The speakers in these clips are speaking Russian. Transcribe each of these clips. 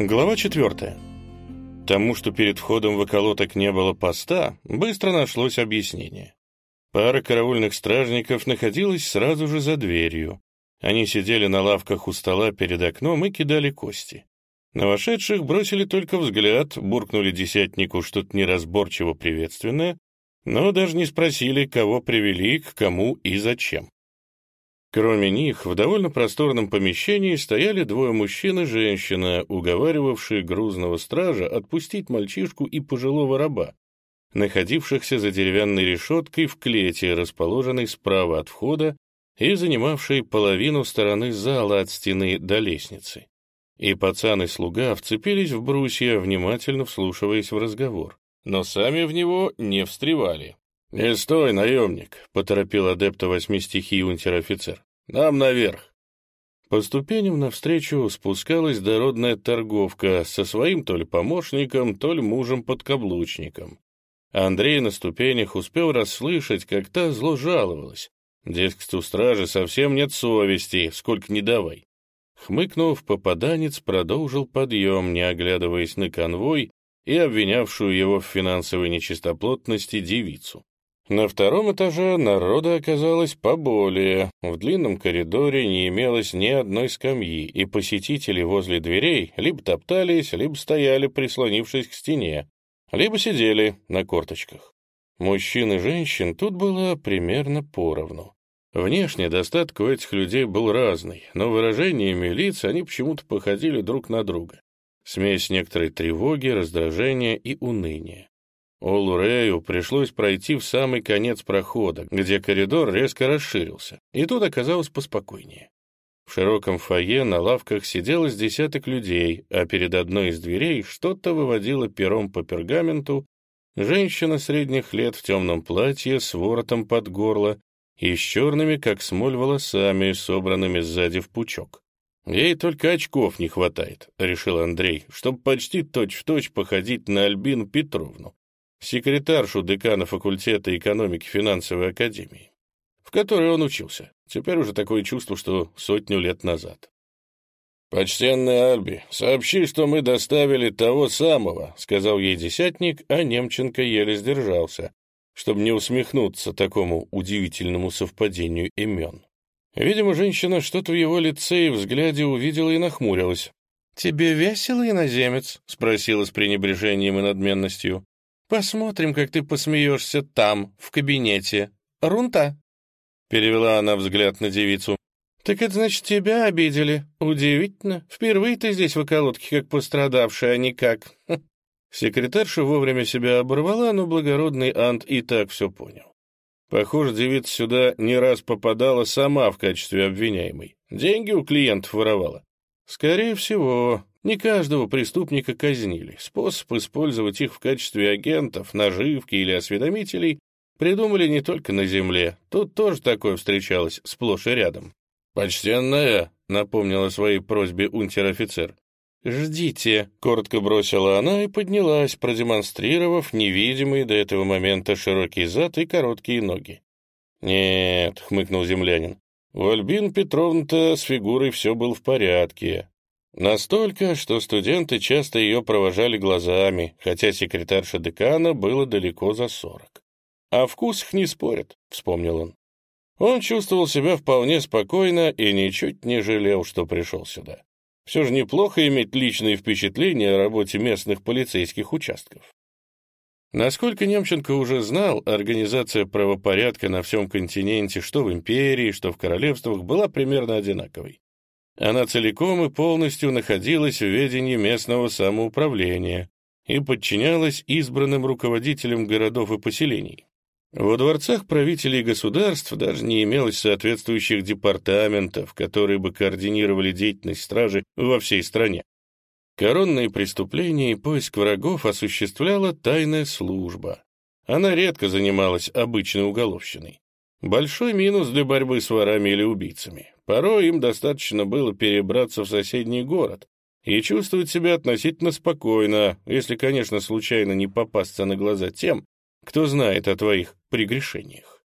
Глава 4. Тому, что перед входом в околоток не было поста, быстро нашлось объяснение. Пара караульных стражников находилась сразу же за дверью. Они сидели на лавках у стола перед окном и кидали кости. На вошедших бросили только взгляд, буркнули десятнику что-то неразборчиво приветственное, но даже не спросили, кого привели, к кому и зачем. Кроме них, в довольно просторном помещении стояли двое мужчин и женщина, уговаривавшие грузного стража отпустить мальчишку и пожилого раба, находившихся за деревянной решеткой в клете, расположенной справа от входа и занимавшей половину стороны зала от стены до лестницы. И пацан и слуга вцепились в брусья, внимательно вслушиваясь в разговор, но сами в него не встревали. «Не стой, наемник!» — поторопил адепта восьми стихий унтер-офицер. «Нам наверх!» По ступеням навстречу спускалась дородная торговка со своим то ли помощником, то ли мужем-подкаблучником. Андрей на ступенях успел расслышать, как та зло жаловалась. Дескать, у стражи совсем нет совести, сколько не давай. Хмыкнув, попаданец продолжил подъем, не оглядываясь на конвой и обвинявшую его в финансовой нечистоплотности девицу. На втором этаже народа оказалось поболее. В длинном коридоре не имелось ни одной скамьи, и посетители возле дверей либо топтались, либо стояли, прислонившись к стене, либо сидели на корточках. Мужчин и женщин тут было примерно поровну. Внешне достаток у этих людей был разный, но выражениями лиц они почему-то походили друг на друга. Смесь некоторой тревоги, раздражения и уныния. Олу Рэю пришлось пройти в самый конец прохода, где коридор резко расширился, и тут оказалось поспокойнее. В широком фойе на лавках сидело с десяток людей, а перед одной из дверей что-то выводило пером по пергаменту женщина средних лет в темном платье с воротом под горло и с черными, как смоль, волосами, собранными сзади в пучок. «Ей только очков не хватает», — решил Андрей, чтобы почти точь-в-точь точь походить на Альбину Петровну, секретаршу декана факультета экономики финансовой академии, в которой он учился. Теперь уже такое чувство, что сотню лет назад. «Почтенный Альби, сообщи, что мы доставили того самого», — сказал ей десятник, а Немченко еле сдержался, чтобы не усмехнуться такому удивительному совпадению имен. Видимо, женщина что-то в его лице и взгляде увидела и нахмурилась. «Тебе весело, иноземец?» — спросила с пренебрежением и надменностью. Посмотрим, как ты посмеешься там, в кабинете. Рунта?» Перевела она взгляд на девицу. «Так это значит, тебя обидели? Удивительно. Впервые ты здесь в околотке как пострадавшая, а не как...» Секретарша вовремя себя оборвала, но благородный Ант и так все понял. Похоже, девица сюда не раз попадала сама в качестве обвиняемой. Деньги у клиентов воровала. Скорее всего, не каждого преступника казнили. Способ использовать их в качестве агентов, наживки или осведомителей придумали не только на земле. Тут тоже такое встречалось сплошь и рядом. «Почтенная», — напомнила своей просьбе унтер-офицер. «Ждите», — коротко бросила она и поднялась, продемонстрировав невидимые до этого момента широкий зад и короткие ноги. «Нет», — хмыкнул землянин, — «у Альбин Петровна-то с фигурой все было в порядке. Настолько, что студенты часто ее провожали глазами, хотя секретарша декана было далеко за сорок. «О вкусах не спорят», — вспомнил он. Он чувствовал себя вполне спокойно и ничуть не жалел, что пришел сюда. Все же неплохо иметь личные впечатления о работе местных полицейских участков. Насколько Немченко уже знал, организация правопорядка на всем континенте, что в империи, что в королевствах, была примерно одинаковой. Она целиком и полностью находилась в ведении местного самоуправления и подчинялась избранным руководителям городов и поселений. Во дворцах правителей государств даже не имелось соответствующих департаментов, которые бы координировали деятельность стражи во всей стране. Коронные преступления и поиск врагов осуществляла тайная служба. Она редко занималась обычной уголовщиной. Большой минус для борьбы с ворами или убийцами. Порой им достаточно было перебраться в соседний город и чувствовать себя относительно спокойно, если, конечно, случайно не попасться на глаза тем, кто знает о твоих прегрешениях.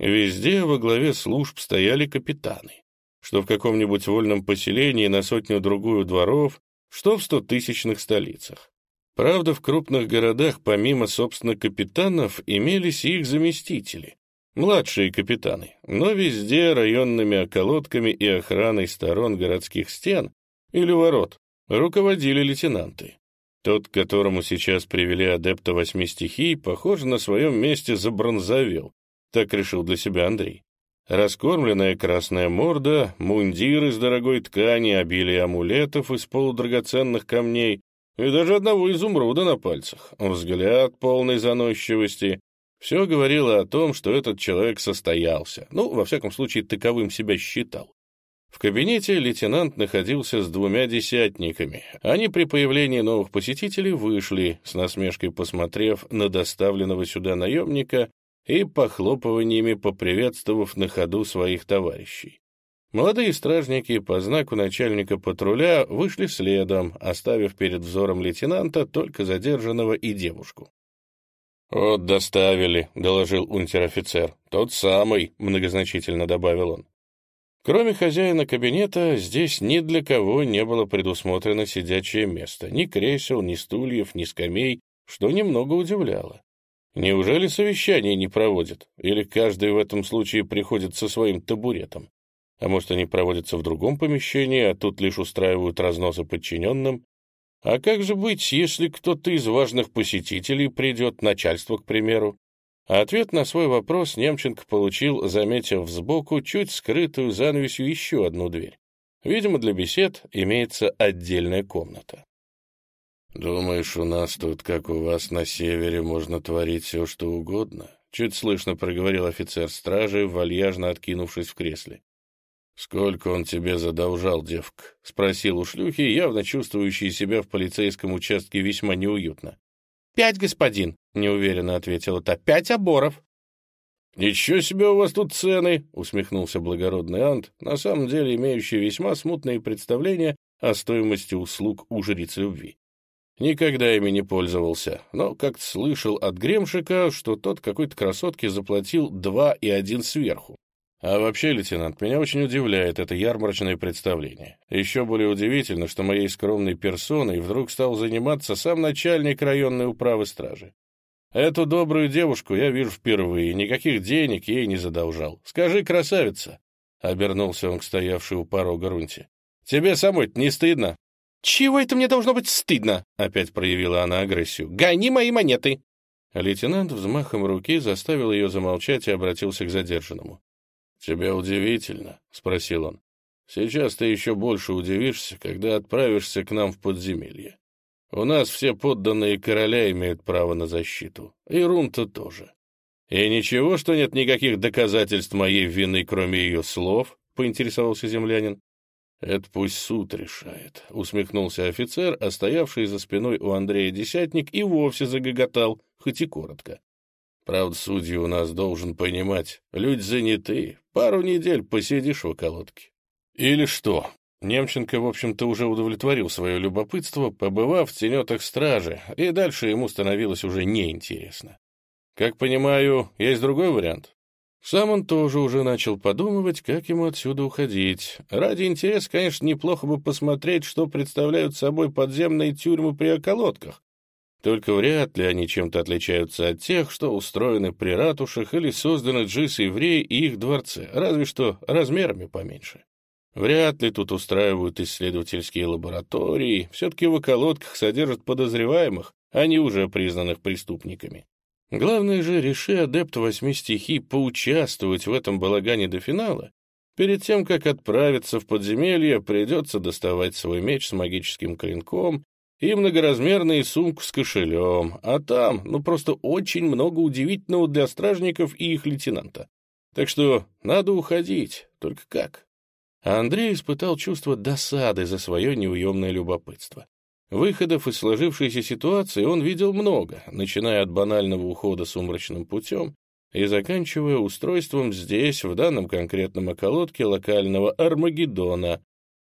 Везде во главе служб стояли капитаны, что в каком-нибудь вольном поселении на сотню-другую дворов что в стотысячных столицах. Правда, в крупных городах помимо, собственно, капитанов имелись их заместители, младшие капитаны, но везде районными околотками и охраной сторон городских стен или ворот руководили лейтенанты. Тот, к которому сейчас привели адепта восьми стихий, похоже, на своем месте забронзовел, так решил для себя Андрей. Раскормленная красная морда, мундир из дорогой ткани, обилие амулетов из полудрагоценных камней и даже одного изумруда на пальцах, взгляд полной заносчивости. Все говорило о том, что этот человек состоялся, ну, во всяком случае, таковым себя считал. В кабинете лейтенант находился с двумя десятниками. Они при появлении новых посетителей вышли, с насмешкой посмотрев на доставленного сюда наемника и похлопываниями поприветствовав на ходу своих товарищей. Молодые стражники по знаку начальника патруля вышли следом, оставив перед взором лейтенанта только задержанного и девушку. «Вот доставили», — доложил унтер-офицер. «Тот самый», — многозначительно добавил он. Кроме хозяина кабинета, здесь ни для кого не было предусмотрено сидячее место. Ни кресел, ни стульев, ни скамей, что немного удивляло. Неужели совещание не проводят? Или каждый в этом случае приходит со своим табуретом? А может, они проводятся в другом помещении, а тут лишь устраивают разносы подчиненным? А как же быть, если кто-то из важных посетителей придет, начальство, к примеру? Ответ на свой вопрос Немченко получил, заметив сбоку чуть скрытую занавесью еще одну дверь. Видимо, для бесед имеется отдельная комната. «Думаешь, у нас тут, как у вас на севере, можно творить все, что угодно?» Чуть слышно проговорил офицер стражи, вальяжно откинувшись в кресле. «Сколько он тебе задолжал, девка?» — спросил у шлюхи, явно чувствующий себя в полицейском участке весьма неуютно. «Пять, господин», — неуверенно ответила та, — «пять оборов». «Ничего себе у вас тут цены!» — усмехнулся благородный Ант, на самом деле имеющий весьма смутные представления о стоимости услуг у жриц любви. Никогда ими не пользовался, но как-то слышал от Гремшика, что тот какой-то красотке заплатил два и один сверху. А вообще, лейтенант, меня очень удивляет это ярмарочное представление. Еще более удивительно, что моей скромной персоной вдруг стал заниматься сам начальник районной управы стражи. Эту добрую девушку я вижу впервые, никаких денег ей не задолжал. Скажи, красавица, — обернулся он к стоявшей у порога Рунте, — тебе самой не стыдно? «Чего это мне должно быть стыдно?» — опять проявила она агрессию. «Гони мои монеты!» Лейтенант взмахом руки заставил ее замолчать и обратился к задержанному. «Тебе удивительно?» — спросил он. «Сейчас ты еще больше удивишься, когда отправишься к нам в подземелье. У нас все подданные короля имеют право на защиту, и Рунта тоже. И ничего, что нет никаких доказательств моей вины, кроме ее слов?» — поинтересовался землянин. «Это пусть суд решает», — усмехнулся офицер, а стоявший за спиной у Андрея десятник и вовсе загоготал, хоть и коротко. «Правда, судьи у нас должен понимать, люди заняты, пару недель посидишь в околотке». «Или что?» Немченко, в общем-то, уже удовлетворил свое любопытство, побывав в тенетах стражи, и дальше ему становилось уже неинтересно. «Как понимаю, есть другой вариант?» Сам он тоже уже начал подумывать, как ему отсюда уходить. Ради интереса, конечно, неплохо бы посмотреть, что представляют собой подземные тюрьмы при околотках. Только вряд ли они чем-то отличаются от тех, что устроены при ратушах или созданы джис-евреи и их дворце, разве что размерами поменьше. Вряд ли тут устраивают исследовательские лаборатории, все-таки в околотках содержат подозреваемых, а не уже признанных преступниками. Главное же, реши адепт восьми стихий поучаствовать в этом балагане до финала. Перед тем, как отправиться в подземелье, придется доставать свой меч с магическим клинком и многоразмерную сумку с кошелем, а там, ну, просто очень много удивительного для стражников и их лейтенанта. Так что надо уходить, только как? Андрей испытал чувство досады за свое неуемное любопытство. Выходов из сложившейся ситуации он видел много, начиная от банального ухода сумрачным путем и заканчивая устройством здесь, в данном конкретном околотке локального Армагеддона.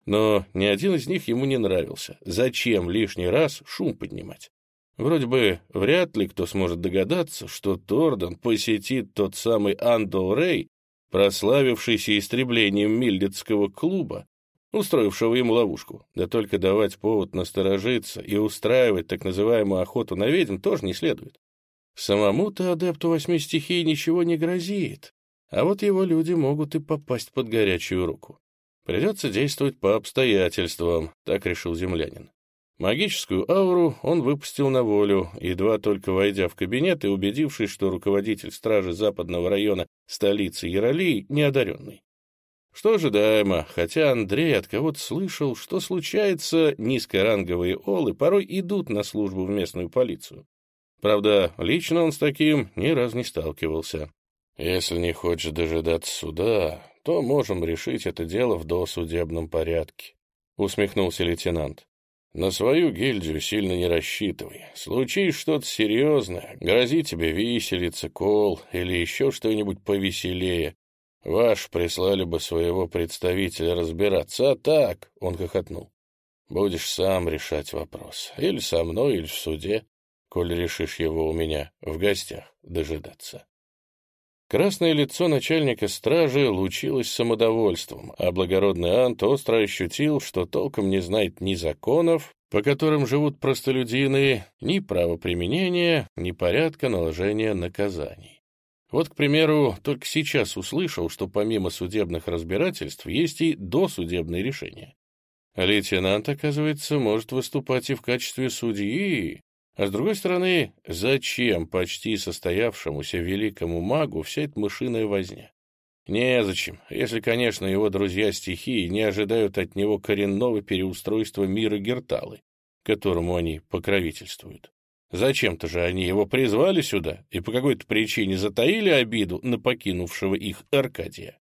Но ни один из них ему не нравился. Зачем лишний раз шум поднимать? Вроде бы вряд ли кто сможет догадаться, что Тордан посетит тот самый Андо Рей, прославившийся истреблением Мильдетского клуба, устроившего ему ловушку. Да только давать повод насторожиться и устраивать так называемую охоту на ведьм тоже не следует. Самому-то адепту восьми стихий ничего не грозит, а вот его люди могут и попасть под горячую руку. Придется действовать по обстоятельствам, так решил землянин. Магическую ауру он выпустил на волю, едва только войдя в кабинет и убедившись, что руководитель стражи западного района столицы Яролии неодаренный. Что ожидаемо, хотя Андрей от кого-то слышал, что случается, низкоранговые олы порой идут на службу в местную полицию. Правда, лично он с таким ни разу не сталкивался. Если не хочешь дожидаться суда, то можем решить это дело в досудебном порядке, — усмехнулся лейтенант. На свою гильдию сильно не рассчитывай. Случись что-то серьезное, грози тебе виселица, кол или еще что-нибудь повеселее. Ваш прислали бы своего представителя разбираться, а так, — он хохотнул, — будешь сам решать вопрос. Или со мной, или в суде, коль решишь его у меня в гостях дожидаться. Красное лицо начальника стражи лучилось самодовольством, а благородный Ант остро ощутил, что толком не знает ни законов, по которым живут простолюдины, ни правоприменения, ни порядка наложения наказаний. Вот, к примеру, только сейчас услышал, что помимо судебных разбирательств есть и досудебные решения. Лейтенант, оказывается, может выступать и в качестве судьи, а с другой стороны, зачем почти состоявшемуся великому магу вся эта мышиная возня? Незачем, если, конечно, его друзья-стихии не ожидают от него коренного переустройства мира Герталы, которому они покровительствуют. Зачем-то же они его призвали сюда и по какой-то причине затаили обиду на покинувшего их Аркадия.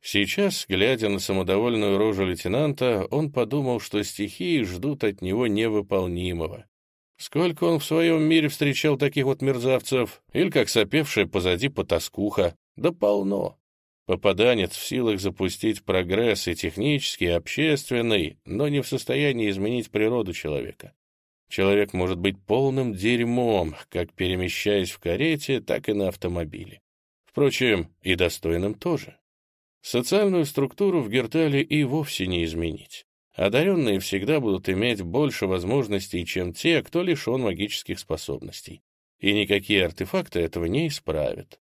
Сейчас, глядя на самодовольную рожу лейтенанта, он подумал, что стихии ждут от него невыполнимого, Сколько он в своем мире встречал таких вот мерзавцев, или как сопевшая позади потаскуха, да полно. Попаданец в силах запустить прогресс и технический, и общественный, но не в состоянии изменить природу человека. Человек может быть полным дерьмом, как перемещаясь в карете, так и на автомобиле. Впрочем, и достойным тоже. Социальную структуру в Гертале и вовсе не изменить. Одаренные всегда будут иметь больше возможностей, чем те, кто лишен магических способностей. И никакие артефакты этого не исправят.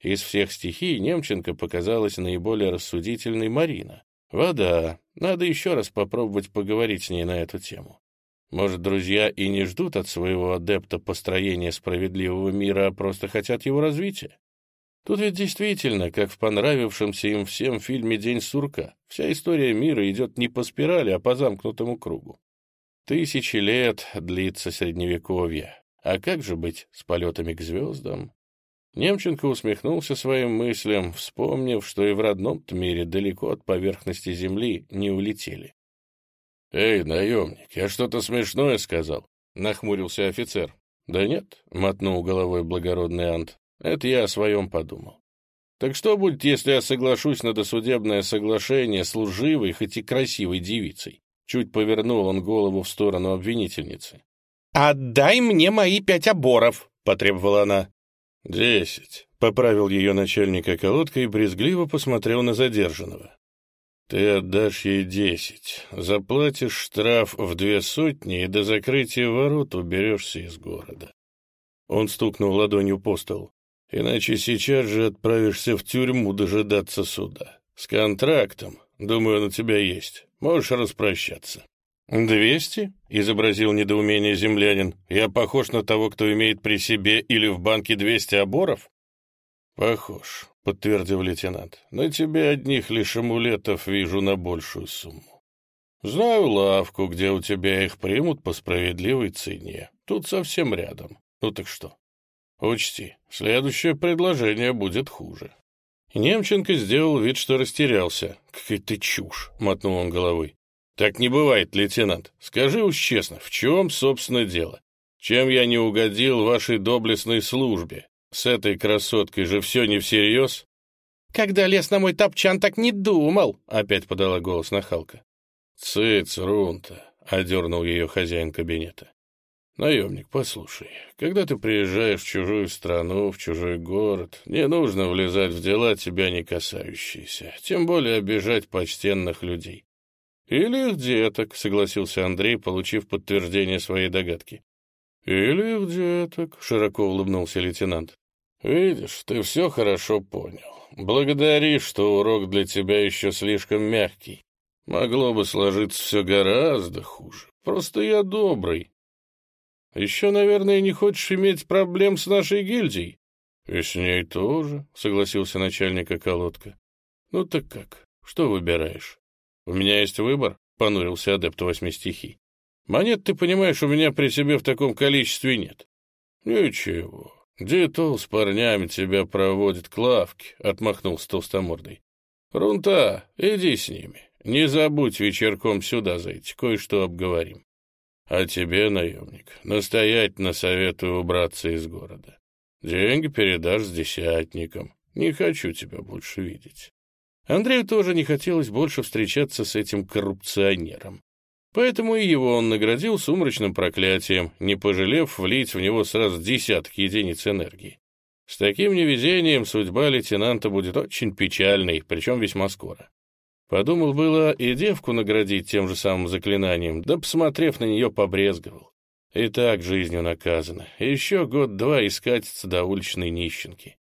Из всех стихий Немченко показалась наиболее рассудительной Марина. Вода. Надо еще раз попробовать поговорить с ней на эту тему. Может, друзья и не ждут от своего адепта построения справедливого мира, а просто хотят его развития? Тут ведь действительно, как в понравившемся им всем фильме «День сурка», вся история мира идет не по спирали, а по замкнутому кругу. Тысячи лет длится Средневековье. А как же быть с полетами к звездам? Немченко усмехнулся своим мыслям, вспомнив, что и в родном-то мире далеко от поверхности Земли не улетели. «Эй, наемник, я что-то смешное сказал», — нахмурился офицер. «Да нет», — мотнул головой благородный Ант, это я о своем подумал. Так что будет, если я соглашусь на досудебное соглашение с лживой, хоть и красивой девицей? Чуть повернул он голову в сторону обвинительницы. «Отдай мне мои пять оборов!» — потребовала она. «Десять», — поправил ее начальник околотка и брезгливо посмотрел на задержанного. «Ты отдашь ей десять, заплатишь штраф в две сотни и до закрытия ворот уберешься из города». Он стукнул ладонью по столу. Иначе сейчас же отправишься в тюрьму дожидаться суда. С контрактом, думаю, на тебя есть. Можешь распрощаться». «Двести?» — изобразил недоумение землянин. «Я похож на того, кто имеет при себе или в банке двести оборов?» «Похож», — подтвердил лейтенант. «На тебе одних лишь амулетов вижу на большую сумму. Знаю лавку, где у тебя их примут по справедливой цене. Тут совсем рядом. Ну так что, Учти, следующее предложение будет хуже. Немченко сделал вид, что растерялся. «Какая-то чушь!» — мотнул он головой. «Так не бывает, лейтенант. Скажи уж честно, в чем, собственно, дело? Чем я не угодил вашей доблестной службе? С этой красоткой же все не всерьез?» «Когда лез на мой топчан, так не думал!» — опять подала голос нахалка. «Цыц, Рунта!» — одернул ее хозяин кабинета. «Наемник, послушай, когда ты приезжаешь в чужую страну, в чужой город, не нужно влезать в дела, тебя не касающиеся, тем более обижать почтенных людей». «Или их деток», — согласился Андрей, получив подтверждение своей догадки. «Или их деток», — широко улыбнулся лейтенант. «Видишь, ты все хорошо понял. Благодари, что урок для тебя еще слишком мягкий. Могло бы сложиться все гораздо хуже. Просто я добрый, еще, наверное, не хочешь иметь проблем с нашей гильдией?» «И с ней тоже», — согласился начальник околотка. «Ну так как? Что выбираешь?» «У меня есть выбор», — понурился адепт восьми стихий. «Монет, ты понимаешь, у меня при себе в таком количестве нет». «Ничего, Дитол с парнями тебя проводит к лавке», — отмахнулся толстомордой. «Рунта, иди с ними. Не забудь вечерком сюда зайти, кое-что обговорим». А тебе, наемник, настоятельно советую убраться из города. Деньги передашь с десятником. Не хочу тебя больше видеть. Андрею тоже не хотелось больше встречаться с этим коррупционером. Поэтому и его он наградил сумрачным проклятием, не пожалев влить в него сразу десятки единиц энергии. С таким невезением судьба лейтенанта будет очень печальной, причем весьма скоро. Подумал было и девку наградить тем же самым заклинанием, да, посмотрев на нее, побрезговал. И так жизнью наказано. Еще год-два искатится до уличной нищенки.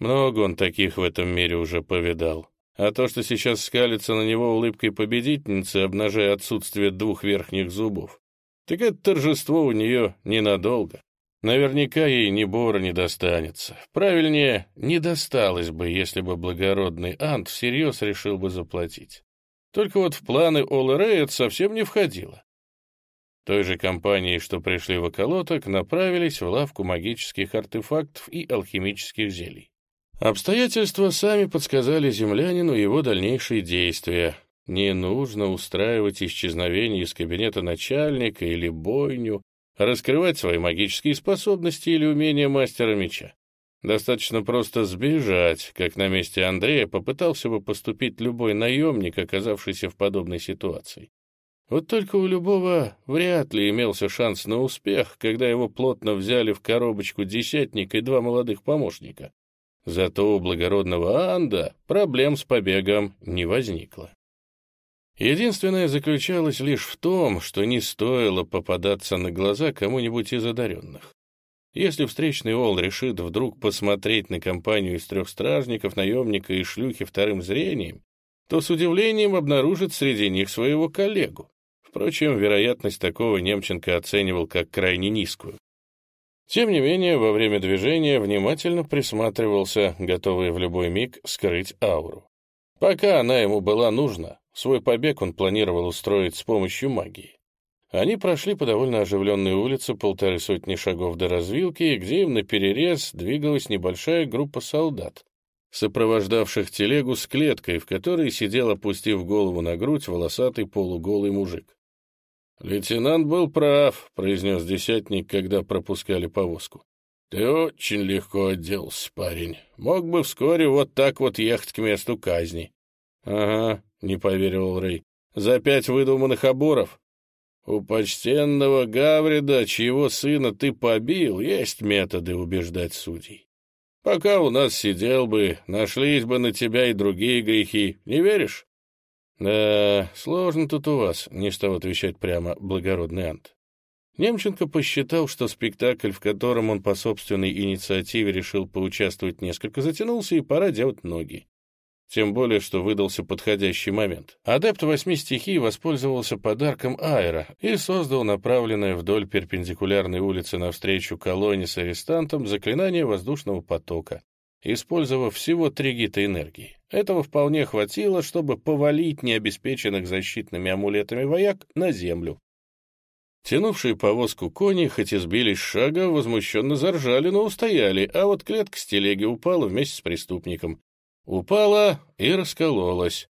Много он таких в этом мире уже повидал. А то, что сейчас скалится на него улыбкой победительницы, обнажая отсутствие двух верхних зубов, так это торжество у нее ненадолго. Наверняка ей ни бора не достанется. Правильнее, не досталось бы, если бы благородный Ант всерьез решил бы заплатить. Только вот в планы Олы это совсем не входило. Той же компании, что пришли в околоток, направились в лавку магических артефактов и алхимических зелий. Обстоятельства сами подсказали землянину его дальнейшие действия. Не нужно устраивать исчезновение из кабинета начальника или бойню, раскрывать свои магические способности или умения мастера меча. Достаточно просто сбежать, как на месте Андрея попытался бы поступить любой наемник, оказавшийся в подобной ситуации. Вот только у любого вряд ли имелся шанс на успех, когда его плотно взяли в коробочку десятник и два молодых помощника. Зато у благородного Анда проблем с побегом не возникло. Единственное заключалось лишь в том, что не стоило попадаться на глаза кому-нибудь из одаренных. Если встречный Ол решит вдруг посмотреть на компанию из трех стражников, наемника и шлюхи вторым зрением, то с удивлением обнаружит среди них своего коллегу. Впрочем, вероятность такого Немченко оценивал как крайне низкую. Тем не менее, во время движения внимательно присматривался, готовый в любой миг скрыть ауру. Пока она ему была нужна, Свой побег он планировал устроить с помощью магии. Они прошли по довольно оживленной улице полторы сотни шагов до развилки, где им наперерез двигалась небольшая группа солдат, сопровождавших телегу с клеткой, в которой сидел, опустив голову на грудь, волосатый полуголый мужик. «Лейтенант был прав», — произнес десятник, когда пропускали повозку. «Ты очень легко отделался, парень. Мог бы вскоре вот так вот ехать к месту казни». «Ага, не поверил Рэй. «За пять выдуманных оборов? У почтенного Гаврида, чьего сына ты побил, есть методы убеждать судей. Пока у нас сидел бы, нашлись бы на тебя и другие грехи. Не веришь?» «Да, сложно тут у вас», — не стал отвечать прямо благородный Ант. Немченко посчитал, что спектакль, в котором он по собственной инициативе решил поучаствовать, несколько затянулся, и пора делать ноги. Тем более, что выдался подходящий момент. Адепт восьми стихий воспользовался подарком Айра и создал направленное вдоль перпендикулярной улицы навстречу колонне с арестантом заклинание воздушного потока, использовав всего три гита энергии. Этого вполне хватило, чтобы повалить необеспеченных защитными амулетами вояк на землю. Тянувшие повозку кони, хоть и сбились с шага, возмущенно заржали, но устояли, а вот клетка с телеги упала вместе с преступником. Упала и раскололась.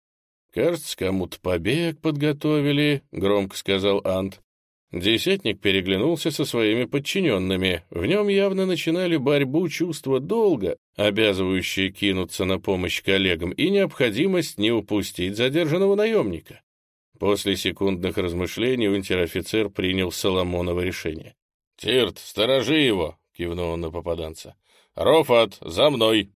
«Кажется, кому-то побег подготовили», — громко сказал Ант. Десятник переглянулся со своими подчиненными. В нем явно начинали борьбу чувства долга, обязывающие кинуться на помощь коллегам, и необходимость не упустить задержанного наемника. После секундных размышлений унтер-офицер принял Соломоново решение. «Тирт, сторожи его!» — кивнул он на попаданца. «Рофат, за мной!»